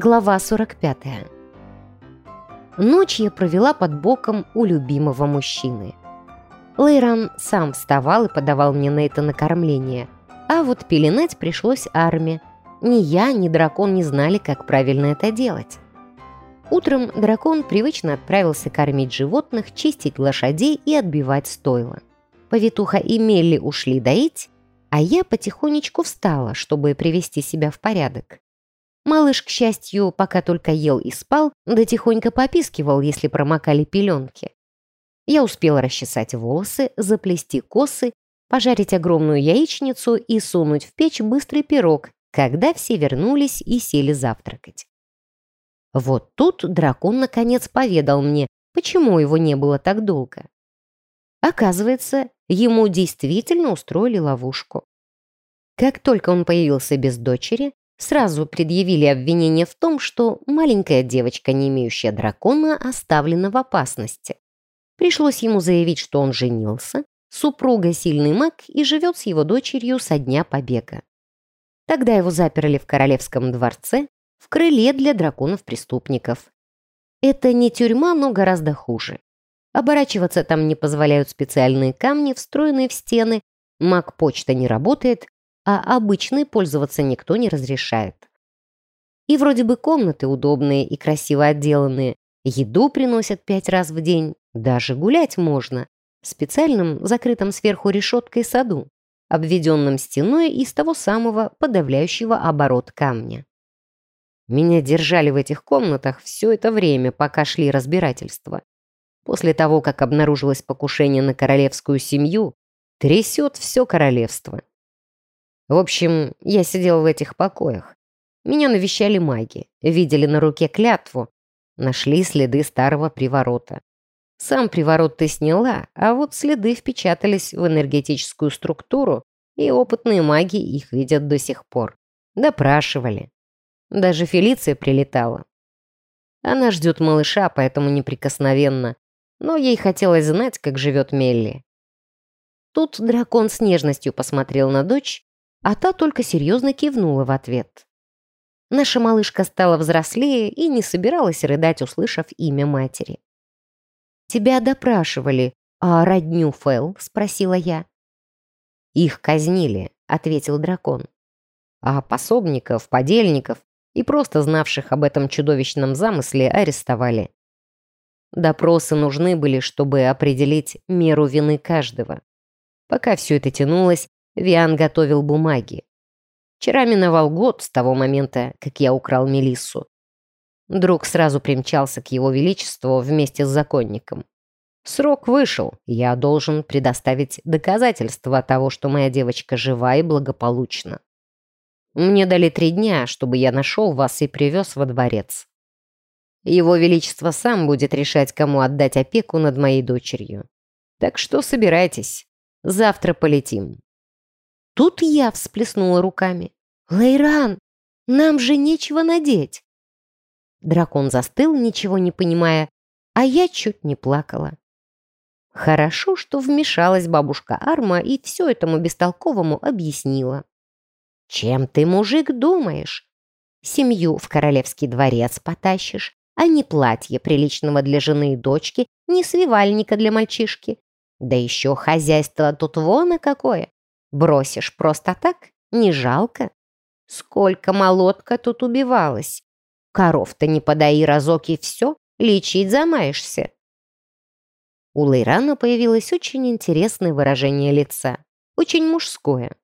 Глава 45. Ночь я провела под боком у любимого мужчины. Лейран сам вставал и подавал мне на это накормление, а вот пеленать пришлось армии. Ни я, ни дракон не знали, как правильно это делать. Утром дракон привычно отправился кормить животных, чистить лошадей и отбивать стойла. Повитуха и Мелли ушли доить, а я потихонечку встала, чтобы привести себя в порядок. Малыш, к счастью, пока только ел и спал, да тихонько попискивал, если промокали пеленки. Я успела расчесать волосы, заплести косы, пожарить огромную яичницу и сунуть в печь быстрый пирог, когда все вернулись и сели завтракать. Вот тут дракон наконец поведал мне, почему его не было так долго. Оказывается, ему действительно устроили ловушку. Как только он появился без дочери, Сразу предъявили обвинение в том, что маленькая девочка, не имеющая дракона, оставлена в опасности. Пришлось ему заявить, что он женился, супруга сильный маг и живет с его дочерью со дня побега. Тогда его заперли в королевском дворце, в крыле для драконов-преступников. Это не тюрьма, но гораздо хуже. Оборачиваться там не позволяют специальные камни, встроенные в стены, маг-почта не работает, а обычной пользоваться никто не разрешает. И вроде бы комнаты удобные и красиво отделанные, еду приносят пять раз в день, даже гулять можно, в специальном закрытом сверху решеткой саду, обведенном стеной из того самого подавляющего оборот камня. Меня держали в этих комнатах все это время, пока шли разбирательства. После того, как обнаружилось покушение на королевскую семью, трясет все королевство. В общем, я сидел в этих покоях. Меня навещали маги, видели на руке клятву, нашли следы старого приворота. Сам приворот ты сняла, а вот следы впечатались в энергетическую структуру, и опытные маги их видят до сих пор. Допрашивали. Даже Фелиция прилетала. Она ждет малыша, поэтому неприкосновенно. Но ей хотелось знать, как живет Мелли. Тут дракон с нежностью посмотрел на дочь а та только серьезно кивнула в ответ. Наша малышка стала взрослее и не собиралась рыдать, услышав имя матери. «Тебя допрашивали, а родню Фэл?» — спросила я. «Их казнили», — ответил дракон. «А пособников, подельников и просто знавших об этом чудовищном замысле арестовали. Допросы нужны были, чтобы определить меру вины каждого. Пока все это тянулось, Виан готовил бумаги. Вчера миновал год с того момента, как я украл Мелиссу. Друг сразу примчался к его величеству вместе с законником. Срок вышел, я должен предоставить доказательства того, что моя девочка жива и благополучна. Мне дали три дня, чтобы я нашел вас и привез во дворец. Его Величество сам будет решать, кому отдать опеку над моей дочерью. Так что собирайтесь. Завтра полетим. Тут я всплеснула руками. «Лейран, нам же нечего надеть!» Дракон застыл, ничего не понимая, а я чуть не плакала. Хорошо, что вмешалась бабушка Арма и все этому бестолковому объяснила. «Чем ты, мужик, думаешь? Семью в королевский дворец потащишь, а не платье приличного для жены и дочки, не свивальника для мальчишки. Да еще хозяйство тут вон и какое. Бросишь просто так? Не жалко? Сколько молотка тут убивалось. Коров-то не подай разок и все, лечить замаешься. У Лейрана появилось очень интересное выражение лица, очень мужское.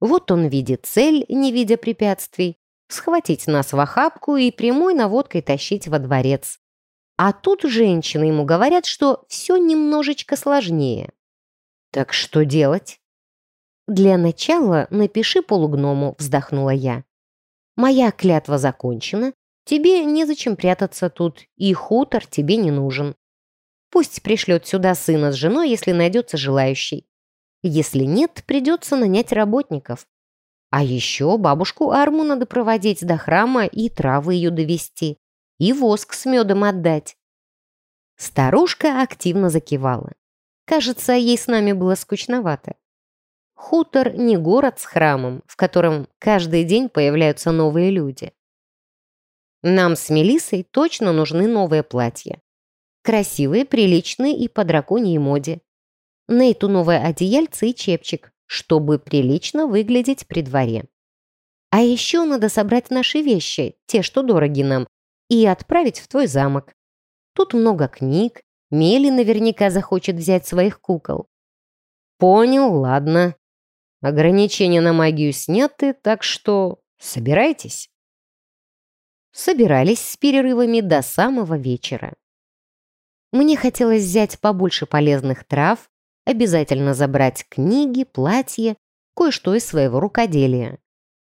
Вот он видит цель, не видя препятствий, схватить нас в охапку и прямой наводкой тащить во дворец. А тут женщины ему говорят, что все немножечко сложнее. Так что делать? «Для начала напиши полугному», — вздохнула я. «Моя клятва закончена, тебе незачем прятаться тут, и хутор тебе не нужен. Пусть пришлет сюда сына с женой, если найдется желающий. Если нет, придется нанять работников. А еще бабушку Арму надо проводить до храма и травы ее довести, и воск с медом отдать». Старушка активно закивала. Кажется, ей с нами было скучновато. Хутор не город с храмом, в котором каждый день появляются новые люди. Нам с Мелиссой точно нужны новые платья. Красивые, приличные и по драконьей моде. Нейту новое одеяльце и чепчик, чтобы прилично выглядеть при дворе. А еще надо собрать наши вещи, те, что дороги нам, и отправить в твой замок. Тут много книг, Мели наверняка захочет взять своих кукол. Понял, ладно. Ограничения на магию сняты, так что собирайтесь. Собирались с перерывами до самого вечера. Мне хотелось взять побольше полезных трав, обязательно забрать книги, платья, кое-что из своего рукоделия.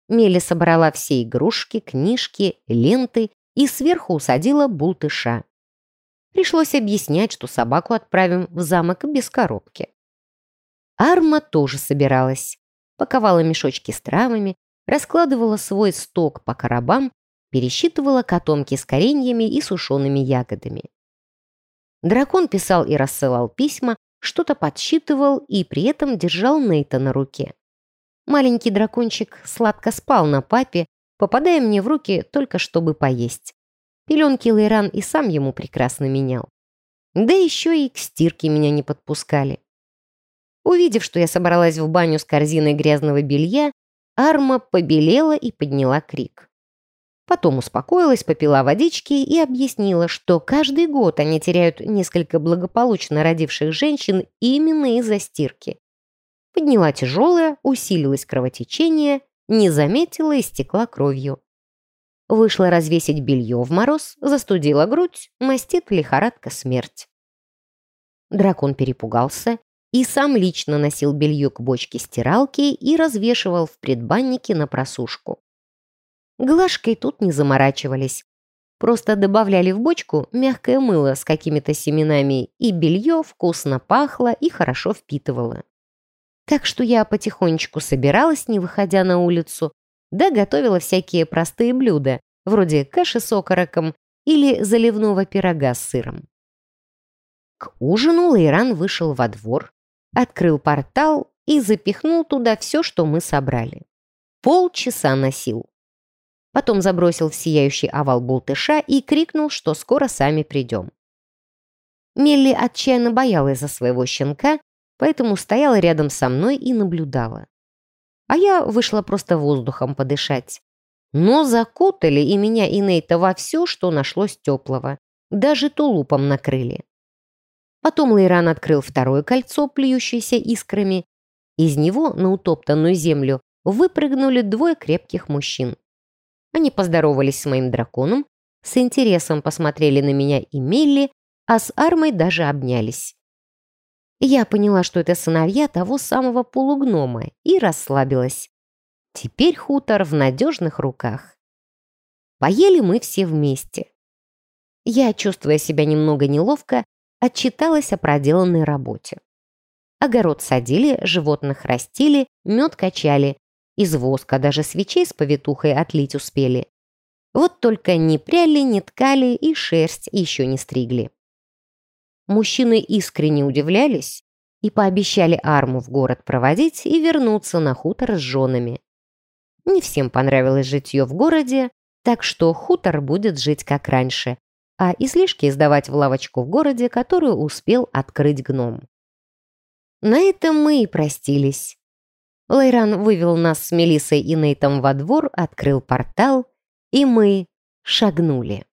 Мели собрала все игрушки, книжки, ленты и сверху усадила бултыша. Пришлось объяснять, что собаку отправим в замок без коробки. Арма тоже собиралась. Паковала мешочки с травами, раскладывала свой сток по коробам, пересчитывала котомки с кореньями и сушеными ягодами. Дракон писал и рассылал письма, что-то подсчитывал и при этом держал Нейта на руке. Маленький дракончик сладко спал на папе, попадая мне в руки только чтобы поесть. Пеленки Лейран и сам ему прекрасно менял. Да еще и к стирке меня не подпускали. Увидев, что я собралась в баню с корзиной грязного белья, Арма побелела и подняла крик. Потом успокоилась, попила водички и объяснила, что каждый год они теряют несколько благополучно родивших женщин именно из-за стирки. Подняла тяжелое, усилилось кровотечение, не заметила и стекла кровью. Вышла развесить белье в мороз, застудила грудь, мастит лихорадка смерть. Дракон перепугался и сам лично носил белье к бочке стиралки и развешивал в предбаннике на просушку. Глажкой тут не заморачивались. Просто добавляли в бочку мягкое мыло с какими-то семенами, и белье вкусно пахло и хорошо впитывало. Так что я потихонечку собиралась, не выходя на улицу, да готовила всякие простые блюда, вроде каши с окороком или заливного пирога с сыром. К ужину Лейран вышел во двор, открыл портал и запихнул туда все, что мы собрали. Полчаса носил. Потом забросил в сияющий овал болтыша и крикнул, что скоро сами придем. Мелли отчаянно боялась за своего щенка, поэтому стояла рядом со мной и наблюдала а я вышла просто воздухом подышать. Но закутали и меня, и Нейта во все, что нашлось теплого. Даже тулупом накрыли. Потом Лейран открыл второе кольцо, плюющееся искрами. Из него на утоптанную землю выпрыгнули двое крепких мужчин. Они поздоровались с моим драконом, с интересом посмотрели на меня и Мелли, а с Армой даже обнялись. Я поняла, что это сыновья того самого полугнома, и расслабилась. Теперь хутор в надежных руках. Поели мы все вместе. Я, чувствуя себя немного неловко, отчиталась о проделанной работе. Огород садили, животных растили, мед качали, из воска даже свечей с повитухой отлить успели. Вот только не пряли, не ткали и шерсть еще не стригли. Мужчины искренне удивлялись и пообещали Арму в город проводить и вернуться на хутор с женами. Не всем понравилось житье в городе, так что хутор будет жить как раньше, а излишки сдавать в лавочку в городе, которую успел открыть гном. На этом мы и простились. Лейран вывел нас с Мелиссой и Нейтом во двор, открыл портал, и мы шагнули.